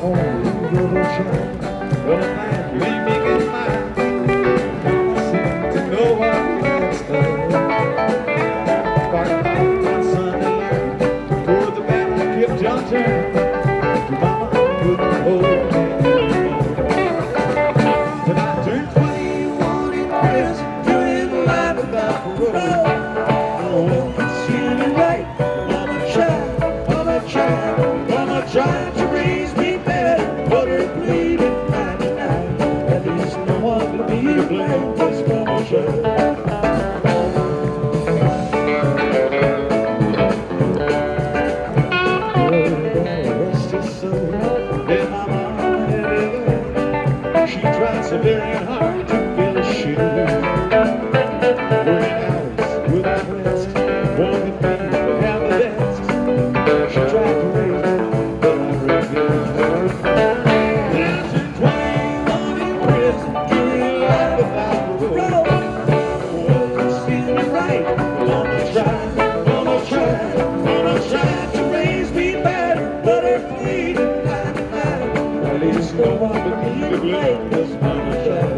Oh, little girl shine. Well, At least no one but me to blame this manager.